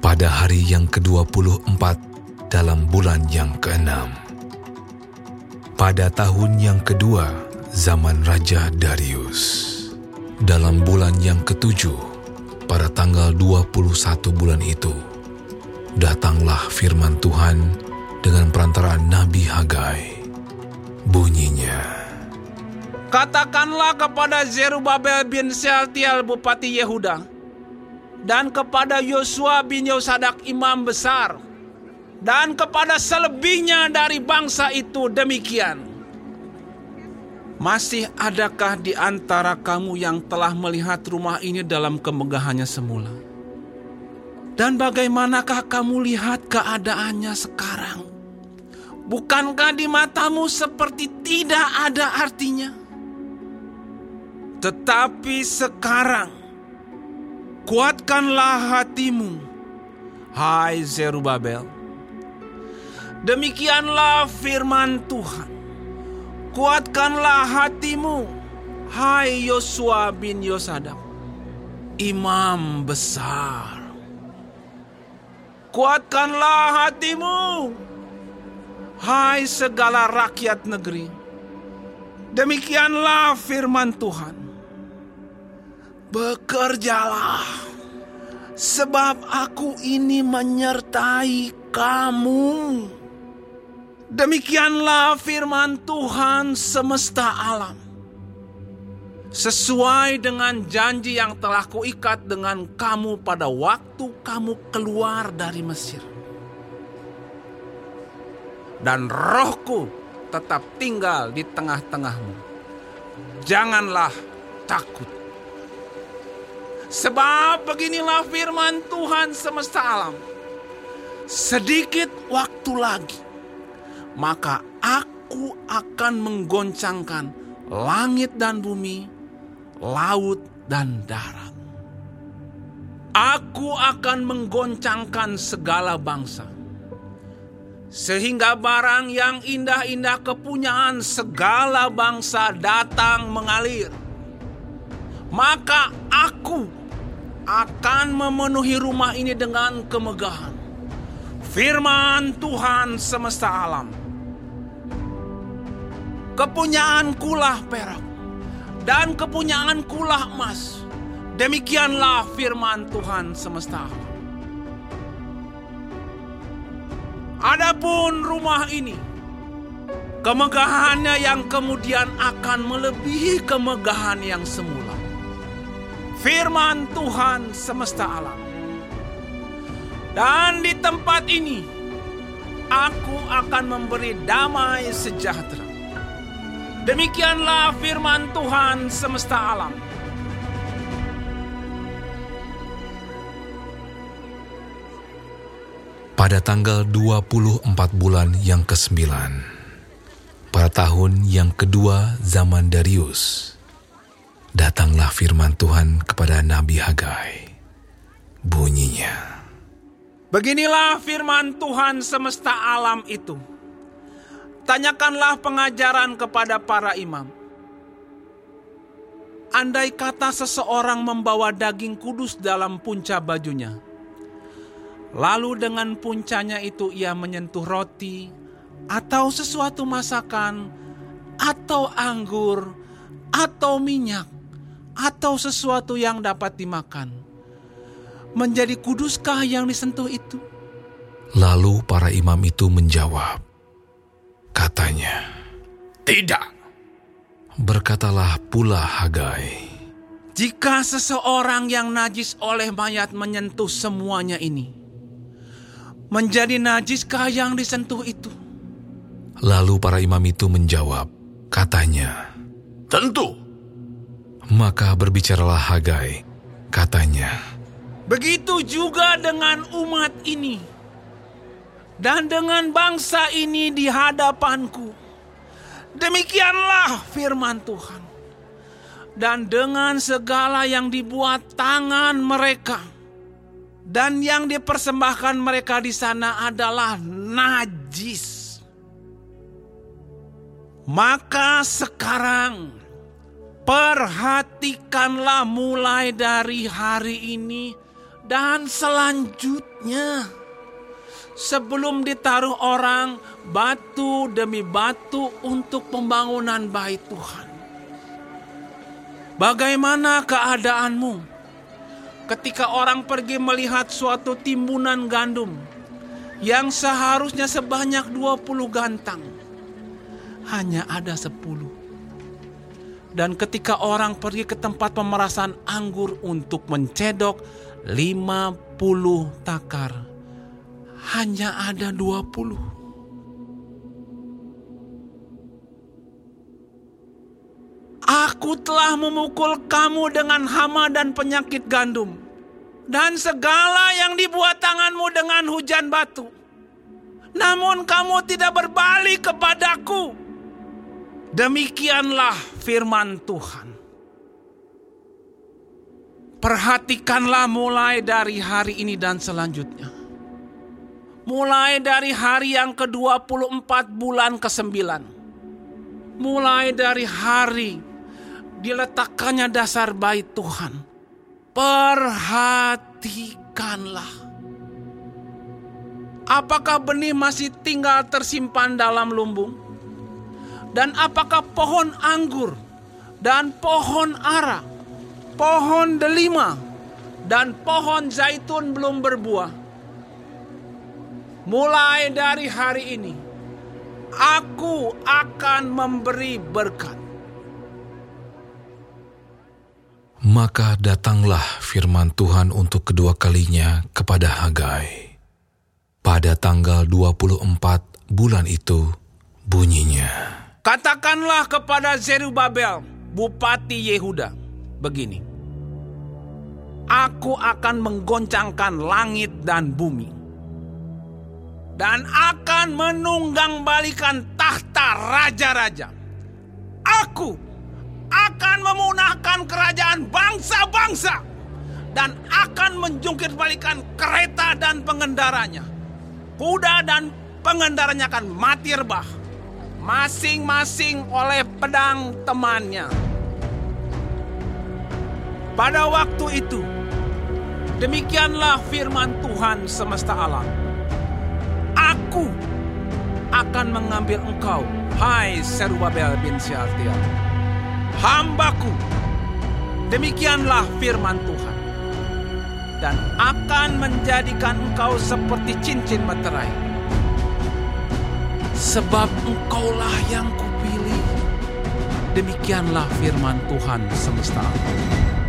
Pada hari yang ke-24 dalam bulan yang keenam, pada tahun yang kedua zaman Raja Darius, dalam bulan yang ketujuh, pada tanggal 21 bulan itu, datanglah firman Tuhan dengan perantaraan Nabi Hagai. Bunyinya, Katakanlah kepada Zerubabel bin Sealtiel Bupati Yehuda dan kepada Yosua bin Yosadak imam besar dan kepada selebihnya dari bangsa itu demikian. Masih adakah di antara kamu yang telah melihat rumah ini dalam kemegahannya semula? Dan bagaimanakah kamu lihat keadaannya sekarang? Bukankah di matamu seperti tidak ada artinya? Tetapi sekarang, kuatkanlah hatimu, hai Zerubabel. Demikianlah firman Tuhan. Kuatkanlah hatimu, hai Yosua bin Yosadak, imam besar. Kuatkanlah hatimu, hai segala rakyat negeri. Demikianlah firman Tuhan. Bekerjalah, sebab aku ini menyertai kamu. Demikianlah firman Tuhan semesta alam. Sesuai dengan janji yang telah kuikat dengan kamu pada waktu kamu keluar dari Mesir. Dan rohku tetap tinggal di tengah-tengahmu. Janganlah takut. Sebab beginilah firman Tuhan semesta alam. Sedikit waktu lagi, maka aku akan menggoncangkan langit dan bumi, laut dan darat. Aku akan menggoncangkan segala bangsa. Sehingga barang yang indah-indah kepunyaan segala bangsa datang mengalir. Maka aku akan memenuhi rumah ini dengan kemegahan. Firman Tuhan semesta alam. Kepunyaan kulah perak dan kepunyaan kulah emas. Demikianlah firman Tuhan semesta alam. Adapun rumah ini, kemegahannya yang kemudian akan melebihi kemegahan yang semula firman Tuhan semesta alam. Dan di tempat ini, aku akan memberi damai sejahtera. Demikianlah firman Tuhan semesta alam. pada tanggal 24 bulan yang ke-9, pada tahun yang kedua zaman Darius, datanglah firman Tuhan kepada Nabi Hagai. Bunyinya, Beginilah firman Tuhan semesta alam itu. Tanyakanlah pengajaran kepada para imam. Andai kata seseorang membawa daging kudus dalam punca bajunya, lalu dengan puncanya itu ia menyentuh roti atau sesuatu masakan atau anggur atau minyak atau sesuatu yang dapat dimakan. Menjadi kuduskah yang disentuh itu? Lalu para imam itu menjawab, katanya, Tidak. Berkatalah pula Hagai, Jika seseorang yang najis oleh mayat menyentuh semuanya ini, menjadi najiskah yang disentuh itu? Lalu para imam itu menjawab, katanya, Tentu. Maka berbicaralah Hagai, katanya, Begitu juga dengan umat ini dan dengan bangsa ini di hadapanku. Demikianlah firman Tuhan. Dan dengan segala yang dibuat tangan mereka dan yang dipersembahkan mereka di sana adalah najis. Maka sekarang Perhatikanlah mulai dari hari ini dan selanjutnya. Sebelum ditaruh orang batu demi batu untuk pembangunan bait Tuhan. Bagaimana keadaanmu ketika orang pergi melihat suatu timbunan gandum yang seharusnya sebanyak 20 gantang? Hanya ada 10. Dan ketika orang pergi ke tempat pemerasan anggur untuk mencedok 50 takar, hanya ada 20. Aku telah memukul kamu dengan hama dan penyakit gandum, dan segala yang dibuat tanganmu dengan hujan batu. Namun kamu tidak berbalik kepadaku. Demikianlah firman Tuhan. Perhatikanlah mulai dari hari ini dan selanjutnya. Mulai dari hari yang ke-24 bulan ke-9. Mulai dari hari diletakkannya dasar bait Tuhan. Perhatikanlah. Apakah benih masih tinggal tersimpan dalam lumbung? Dan apakah pohon anggur dan pohon ara, pohon delima, dan pohon zaitun belum berbuah? Mulai dari hari ini, aku akan memberi berkat. Maka datanglah firman Tuhan untuk kedua kalinya kepada Hagai. Pada tanggal 24 bulan itu bunyinya. Katakanlah kepada Zerubabel, Bupati Yehuda, begini. Aku akan menggoncangkan langit dan bumi. Dan akan menunggang balikan tahta raja-raja. Aku akan memunahkan kerajaan bangsa-bangsa dan akan menjungkir balikan kereta dan pengendaranya. Kuda dan pengendaranya akan mati rebah, masing-masing oleh pedang temannya. Pada waktu itu, demikianlah firman Tuhan semesta alam. Aku akan mengambil engkau, hai Serubabel bin hambaku. Demikianlah firman Tuhan. Dan akan menjadikan engkau seperti cincin meterai. Sebab engkaulah yang kupilih. Demikianlah firman Tuhan semesta alam.